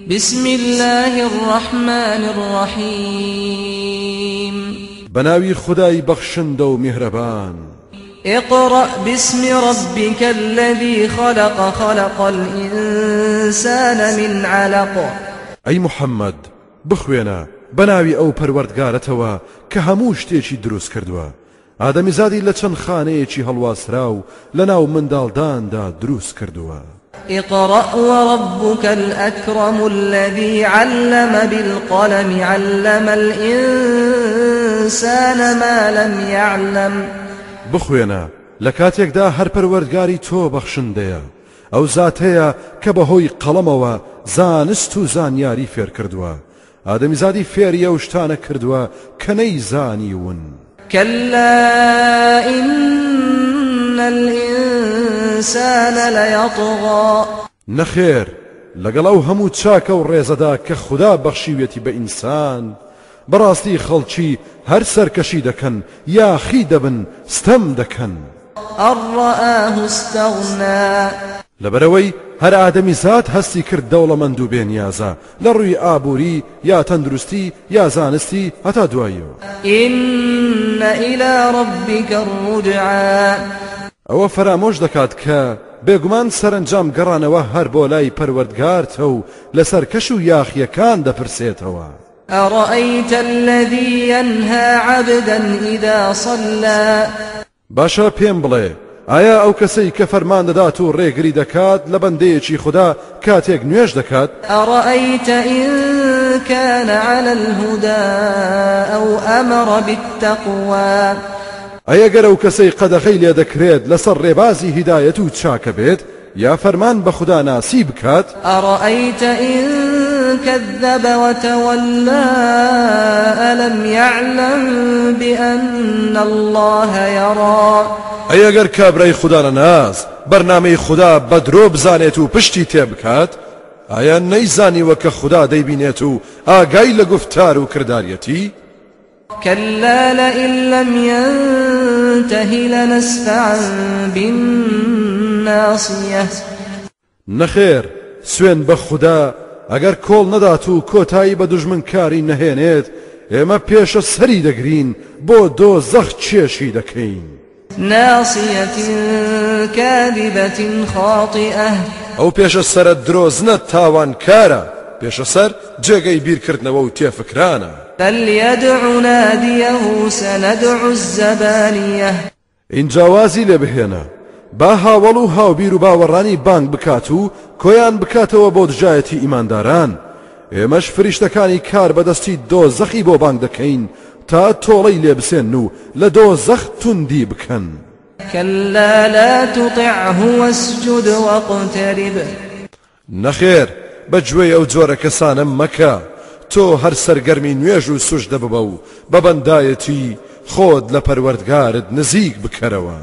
بسم الله الرحمن الرحيم بەناوی خودای بەخشندە و میهرەبان اقرأ باسم ربك الذي خلق خلق الإنسان من علق. أي محمد بخوێنە بەناوی ئەو پەروەردگارەتەوە کە هەموو شتێکی دروست کردووە ئادەمی زادی لە چەند خانەیەکی هەڵواسرا و لە ناو منداڵداندا دروست کردووە اقرأ وربك الأكرم الذي علم بالقلم علم الإنسان ما لم يعلم. بخوێنە لە کاتێکدا هەر پەروەردگاری تۆ بەخشندەیە. ئەو زاتەیە کە بەهۆی قەڵەمەوە زانست و زانیاری فێر کردووە. ئادەمی زادی فێریە و شتانە کردووە کە نەیزانی ون. كلا إن الإنسان ليطغى. نەخێر لەگەڵ ئەو هەموو چاکە و ڕێزەدا کە خوددا بەخشیوێتی بە ئینسان بەڕاستی خەڵکی هەر سەرکەشی دەکەن یاخی دەبن ستەم دەکەن أن رآه استغنى. لەبەرەوەی هەر ئادەمی زات هەستی کرد دەوڵەمەند و بێنیازە لە ڕووی ئابووری یا تەندروستی یا زانستی هەتا دوایەوە إن إلى ربك الرجعى. ئەوە فەرامۆش دەکات کە بێگومان سەرنجام گەڕانەوە هەر بۆ لای پەروەردگارتە و لەسەر کەش و یاخیەکان دەپرسێتەوە. أرأيت الذي ينهى عبدا إذا صلى؟ باشە پێم بڵێ ئایا ئەو کەسەی کە فەرمان دەدات و ڕێگری دەکات لە بەندەیەکی خوددا کاتێک نوێژ دەکات؟ كان على الهدى أو أمر بالتقوى؟ ئەیە گەر ئەو کەسەی قەدەخەی لێ دەکرێت لەسەر ڕێبازی هیدایەت و چاکە بێت یا فەرمان بە خوددا ناسی بکات أرأيت إن كذب وتولى ألم يعلم بأن الله يرى؟ ئەیە گەر کابرای خوددا لە ناز بەرنمەی خوددا بە درۆ بزانێت و پشتی تێبکات ئایا نەیزانیوە کە خوددا دەیبینێت و ئاگای لە گفتار و کرددارەتی كلا لئن لم ينته لنسفعا بالناصية. نەخێر سوێن بە خوددا ئەگەر کۆڵ نەدات و کۆتایی بە دژمنکاری نەهێنێت ئێمە پێشە سەری دەگرین بۆ دۆ زەخ چێشی دەکەین. ناصية كاذبة خاطئة. ئەو پێشە سرە درۆزنە کارە پێشە سەر جێگەی بیرکردنەوە و تێفکرانە. فليدع ناديه سندع الزبانية. ئینجا وازی لێ بهێنە. با هاوڵ و هاوبیر و باوەڕانی بانگ بکات و کۆیان بکاتەوە بۆ دژایەتی ئیمانداران. ئێمەش فریشتەکانی کار بەدەستی دۆزەخی بۆ بانگ دەکەین تا تۆڵەی لێ بسێن و لە دۆ زەخ توندی بکەن. كلا لا تطعه واسجد واقترب. نەخێر بەگوێی ئەو جۆرە کەسانە مەکە. تۆ هەر سەرگەرمی نوێژ و سوش دەببە و بە بەندایەتی خۆت لە پەروەردگارت نزیک بکەرەوە.